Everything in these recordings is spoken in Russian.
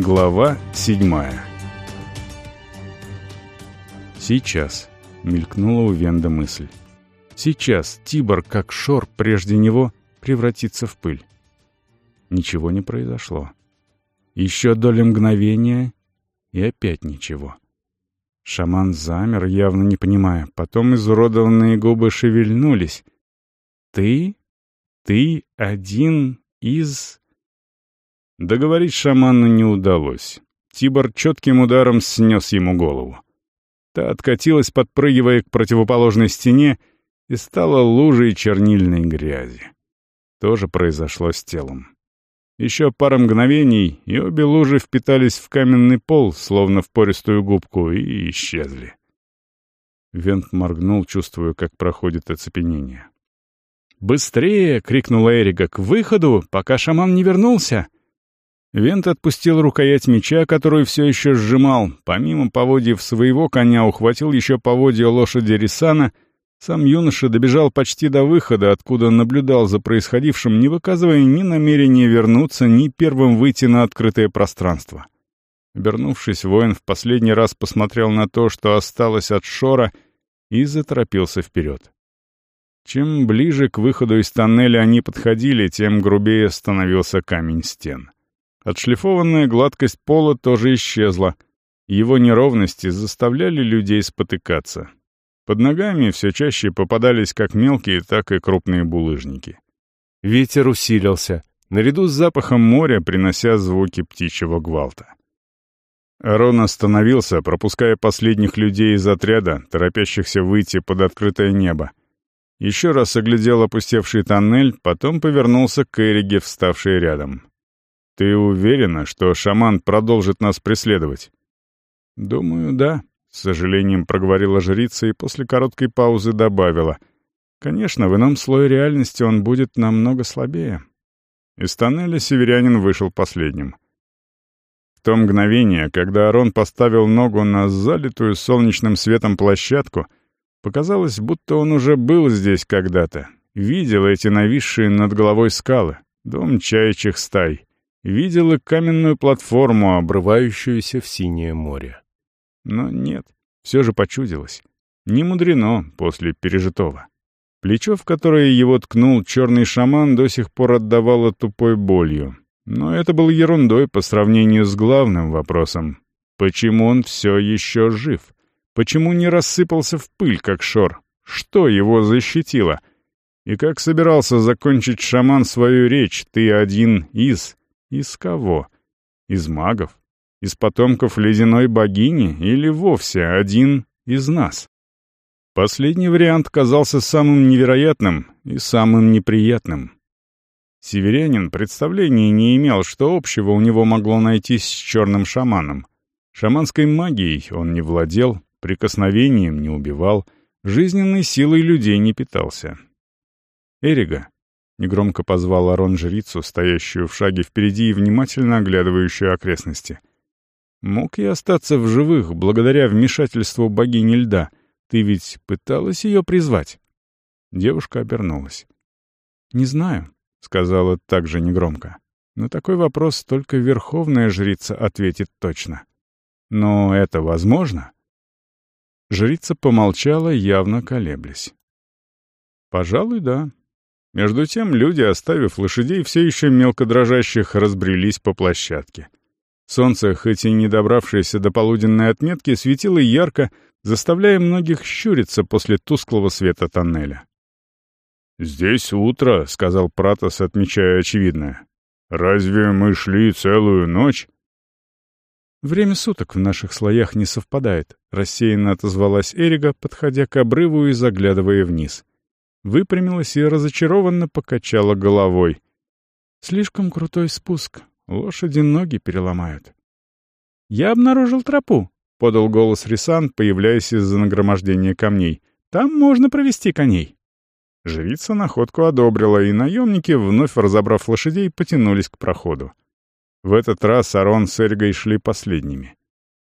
Глава седьмая «Сейчас», — мелькнула у Венда мысль. «Сейчас Тибор, как Шор прежде него, превратится в пыль». Ничего не произошло. Еще доля мгновения, и опять ничего. Шаман замер, явно не понимая. Потом изуродованные губы шевельнулись. «Ты? Ты один из...» Договорить шаману не удалось. Тибор четким ударом снес ему голову. Та откатилась, подпрыгивая к противоположной стене, и стала лужей чернильной грязи. То же произошло с телом. Еще пара мгновений, и обе лужи впитались в каменный пол, словно в пористую губку, и исчезли. Вент моргнул, чувствуя, как проходит оцепенение. «Быстрее!» — крикнула Эрика. «К выходу, пока шаман не вернулся!» Вент отпустил рукоять меча, которую все еще сжимал. Помимо поводьев своего коня, ухватил еще поводья лошади Рисана — сам юноша добежал почти до выхода, откуда наблюдал за происходившим, не выказывая ни намерения вернуться, ни первым выйти на открытое пространство. Обернувшись, воин в последний раз посмотрел на то, что осталось от шора, и заторопился вперед. Чем ближе к выходу из тоннеля они подходили, тем грубее становился камень стен. Отшлифованная гладкость пола тоже исчезла. Его неровности заставляли людей спотыкаться. Под ногами все чаще попадались как мелкие, так и крупные булыжники. Ветер усилился, наряду с запахом моря принося звуки птичьего гвалта. Арон остановился, пропуская последних людей из отряда, торопящихся выйти под открытое небо. Еще раз оглядел опустевший тоннель, потом повернулся к Эриге, вставшей рядом. «Ты уверена, что шаман продолжит нас преследовать?» «Думаю, да», с сожалением проговорила жрица и после короткой паузы добавила. «Конечно, в ином слое реальности он будет намного слабее». Из тоннеля северянин вышел последним. В то мгновение, когда Арон поставил ногу на залитую солнечным светом площадку, показалось, будто он уже был здесь когда-то, видел эти нависшие над головой скалы, дом чаячьих стай, видел и каменную платформу, обрывающуюся в синее море. Но нет, все же почудилось. Не мудрено после пережитого. Плечо, в которое его ткнул черный шаман, до сих пор отдавало тупой болью. Но это было ерундой по сравнению с главным вопросом. Почему он все еще жив? Почему не рассыпался в пыль, как шор? Что его защитило? И как собирался закончить шаман свою речь, ты один из... Из кого? Из магов? Из потомков ледяной богини или вовсе один из нас? Последний вариант казался самым невероятным и самым неприятным. Северянин представления не имел, что общего у него могло найтись с черным шаманом. Шаманской магией он не владел, прикосновением не убивал, жизненной силой людей не питался. «Эрига», — негромко позвал Арон жрицу, стоящую в шаге впереди и внимательно оглядывающую окрестности — Мог я остаться в живых благодаря вмешательству богини льда? Ты ведь пыталась ее призвать?» Девушка обернулась. «Не знаю», — сказала также негромко. «На такой вопрос только верховная жрица ответит точно. Но это возможно?» Жрица помолчала, явно колеблясь. «Пожалуй, да». Между тем люди, оставив лошадей, все еще мелко дрожащих, разбрелись по площадке. Солнце, хоть и не добравшееся до полуденной отметки, светило ярко, заставляя многих щуриться после тусклого света тоннеля. «Здесь утро», — сказал Пратос, отмечая очевидное. «Разве мы шли целую ночь?» «Время суток в наших слоях не совпадает», — рассеянно отозвалась Эрига, подходя к обрыву и заглядывая вниз. Выпрямилась и разочарованно покачала головой. «Слишком крутой спуск. Лошади ноги переломают. «Я обнаружил тропу», — подал голос Рисан, появляясь из-за нагромождения камней. «Там можно провести коней». Жрица находку одобрила, и наемники, вновь разобрав лошадей, потянулись к проходу. В этот раз Арон с Эргой шли последними.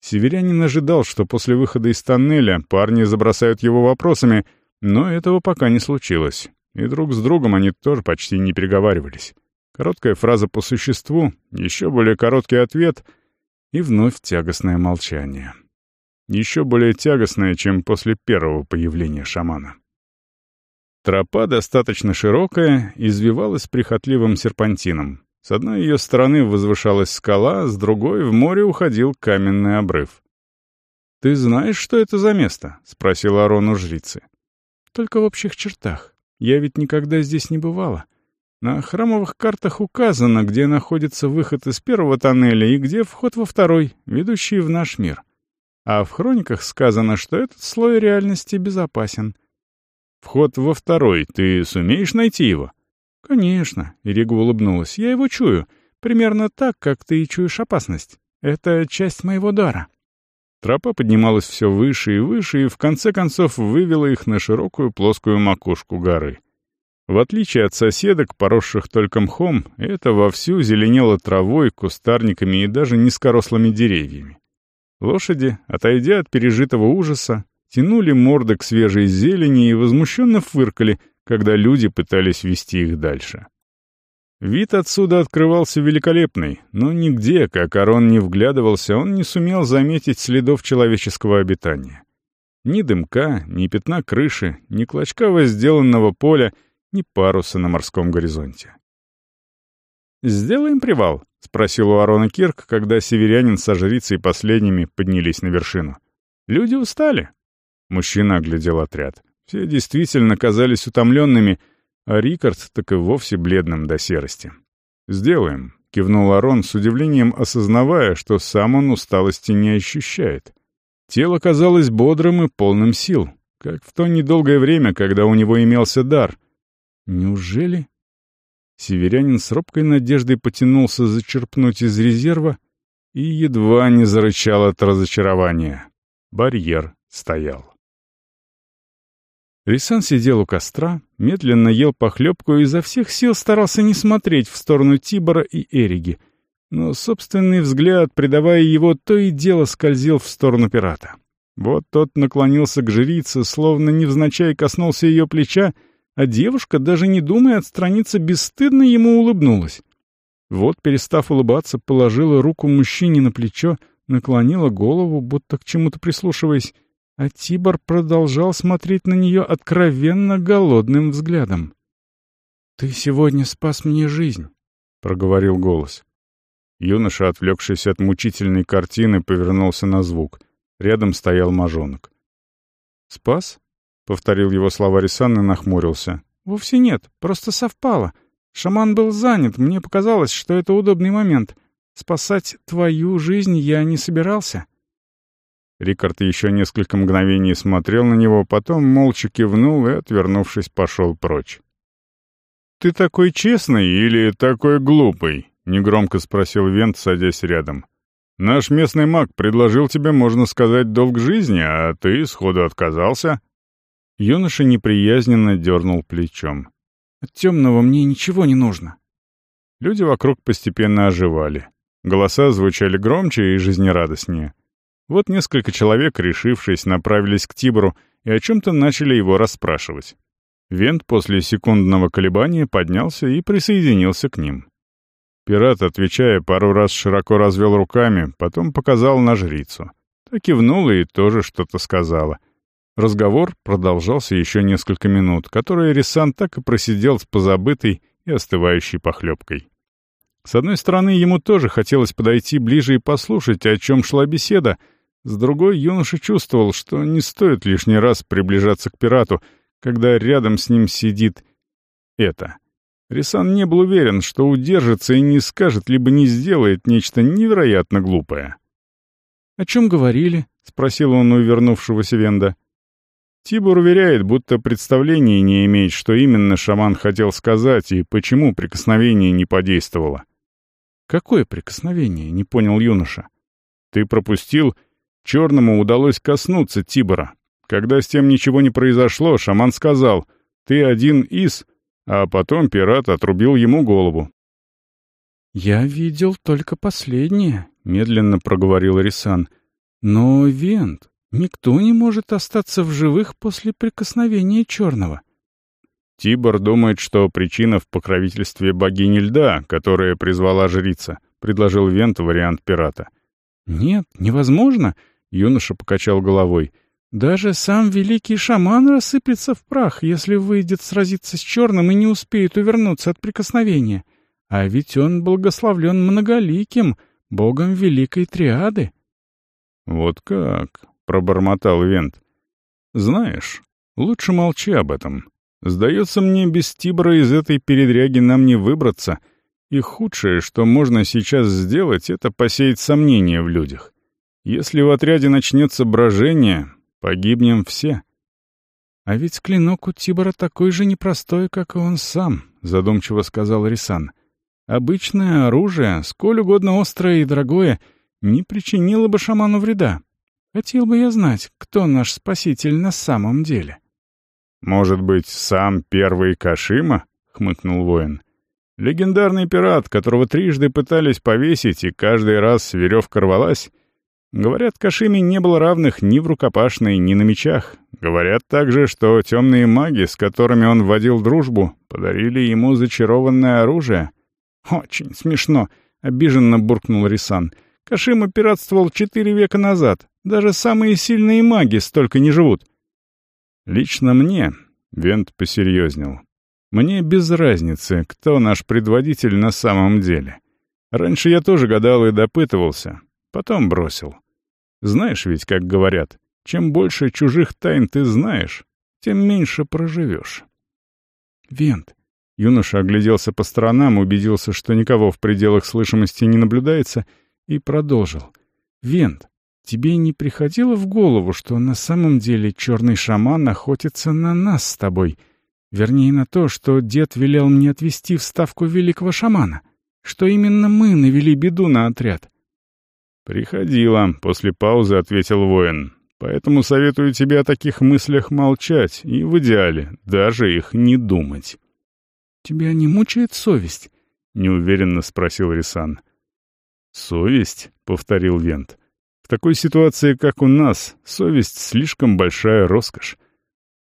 Северянин ожидал, что после выхода из тоннеля парни забросают его вопросами, но этого пока не случилось, и друг с другом они тоже почти не переговаривались. Короткая фраза по существу, еще более короткий ответ, И вновь тягостное молчание. Еще более тягостное, чем после первого появления шамана. Тропа достаточно широкая, извивалась прихотливым серпантином. С одной ее стороны возвышалась скала, с другой в море уходил каменный обрыв. «Ты знаешь, что это за место?» — спросил Арон у жрицы. «Только в общих чертах. Я ведь никогда здесь не бывала. На храмовых картах указано, где находится выход из первого тоннеля и где вход во второй, ведущий в наш мир. А в хрониках сказано, что этот слой реальности безопасен. Вход во второй, ты сумеешь найти его? Конечно, Ирига улыбнулась. Я его чую. Примерно так, как ты и чуешь опасность. Это часть моего дара. Тропа поднималась все выше и выше, и в конце концов вывела их на широкую плоскую макушку горы. В отличие от соседок, поросших только мхом, это вовсю зеленело травой, кустарниками и даже низкорослыми деревьями. Лошади, отойдя от пережитого ужаса, тянули морды к свежей зелени и возмущенно фыркали, когда люди пытались вести их дальше. Вид отсюда открывался великолепный, но нигде, как Арон не вглядывался, он не сумел заметить следов человеческого обитания. Ни дымка, ни пятна крыши, ни клочка возделанного поля — ни паруса на морском горизонте. «Сделаем привал?» — спросил у Арона Кирк, когда северянин со жрицей последними поднялись на вершину. «Люди устали?» Мужчина оглядел отряд. Все действительно казались утомленными, а Рикард так и вовсе бледным до серости. «Сделаем», — кивнул Арон с удивлением, осознавая, что сам он усталости не ощущает. Тело казалось бодрым и полным сил, как в то недолгое время, когда у него имелся дар, Неужели? Северянин с робкой надеждой потянулся зачерпнуть из резерва и едва не зарычал от разочарования. Барьер стоял. Рисан сидел у костра, медленно ел похлебку и изо всех сил старался не смотреть в сторону Тибора и Эриги, но собственный взгляд, придавая его, то и дело скользил в сторону пирата. Вот тот наклонился к жрице, словно невзначай коснулся ее плеча, а девушка, даже не думая отстраниться, бесстыдно ему улыбнулась. Вот, перестав улыбаться, положила руку мужчине на плечо, наклонила голову, будто к чему-то прислушиваясь, а Тибор продолжал смотреть на нее откровенно голодным взглядом. «Ты сегодня спас мне жизнь», — проговорил голос. Юноша, отвлекшись от мучительной картины, повернулся на звук. Рядом стоял мажонок. «Спас?» — повторил его слова Рисан и нахмурился. «Вовсе нет, просто совпало. Шаман был занят, мне показалось, что это удобный момент. Спасать твою жизнь я не собирался». Рикард еще несколько мгновений смотрел на него, потом молча кивнул и, отвернувшись, пошел прочь. «Ты такой честный или такой глупый?» — негромко спросил Вент, садясь рядом. «Наш местный маг предложил тебе, можно сказать, долг жизни, а ты сходу отказался». Юноша неприязненно дернул плечом. «От темного мне ничего не нужно». Люди вокруг постепенно оживали. Голоса звучали громче и жизнерадостнее. Вот несколько человек, решившись, направились к Тибору и о чем-то начали его расспрашивать. Вент после секундного колебания поднялся и присоединился к ним. Пират, отвечая, пару раз широко развел руками, потом показал на жрицу. Та кивнула и тоже что-то сказала — Разговор продолжался еще несколько минут, которые Рисан так и просидел с позабытой и остывающей похлебкой. С одной стороны, ему тоже хотелось подойти ближе и послушать, о чем шла беседа, с другой, юноша чувствовал, что не стоит лишний раз приближаться к пирату, когда рядом с ним сидит это. Рисан не был уверен, что удержится и не скажет, либо не сделает нечто невероятно глупое. «О чем говорили?» — спросил он у вернувшегося Венда. Тибур уверяет, будто представления не имеет, что именно шаман хотел сказать и почему прикосновение не подействовало. «Какое прикосновение?» — не понял юноша. «Ты пропустил? Черному удалось коснуться Тибора. Когда с тем ничего не произошло, шаман сказал, «Ты один из...» А потом пират отрубил ему голову. «Я видел только последнее», — медленно проговорил Рисан. «Но, Вент, Никто не может остаться в живых после прикосновения черного. Тибор думает, что причина в покровительстве богини льда, которая призвала жрица, предложил Вент вариант пирата. «Нет, невозможно», — юноша покачал головой. «Даже сам великий шаман рассыплется в прах, если выйдет сразиться с черным и не успеет увернуться от прикосновения. А ведь он благословлен многоликим, богом великой триады». «Вот как?» — пробормотал Вент. «Знаешь, лучше молчи об этом. Сдается мне, без Тибра из этой передряги нам не выбраться, и худшее, что можно сейчас сделать, это посеять сомнения в людях. Если в отряде начнется брожение, погибнем все». «А ведь клинок у Тибора такой же непростой, как и он сам», — задумчиво сказал Рисан. «Обычное оружие, сколь угодно острое и дорогое, не причинило бы шаману вреда. Хотел бы я знать, кто наш спаситель на самом деле. «Может быть, сам первый Кашима?» — хмыкнул воин. «Легендарный пират, которого трижды пытались повесить, и каждый раз веревка рвалась. Говорят, Кашиме не было равных ни в рукопашной, ни на мечах. Говорят также, что темные маги, с которыми он вводил дружбу, подарили ему зачарованное оружие». «Очень смешно», — обиженно буркнул Рисан. «Кашима пиратствовал четыре века назад, даже самые сильные маги столько не живут. Лично мне, Вент посерьезнел, мне без разницы, кто наш предводитель на самом деле. Раньше я тоже гадал и допытывался, потом бросил. Знаешь ведь, как говорят, чем больше чужих тайн ты знаешь, тем меньше проживешь. Вент. Юноша огляделся по сторонам, убедился, что никого в пределах слышимости не наблюдается, и продолжил. Вент, Тебе не приходило в голову, что на самом деле черный шаман охотится на нас с тобой? Вернее, на то, что дед велел мне отвезти в ставку великого шамана? Что именно мы навели беду на отряд?» «Приходило», — после паузы ответил воин. «Поэтому советую тебе о таких мыслях молчать и, в идеале, даже их не думать». «Тебя не мучает совесть?» — неуверенно спросил Рисан. «Совесть?» — повторил Вент. В такой ситуации, как у нас, совесть слишком большая роскошь.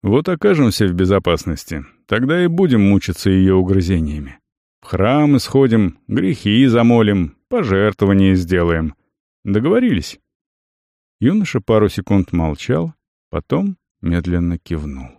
Вот окажемся в безопасности, тогда и будем мучиться ее угрызениями. В храм исходим, грехи замолим, пожертвования сделаем. Договорились?» Юноша пару секунд молчал, потом медленно кивнул.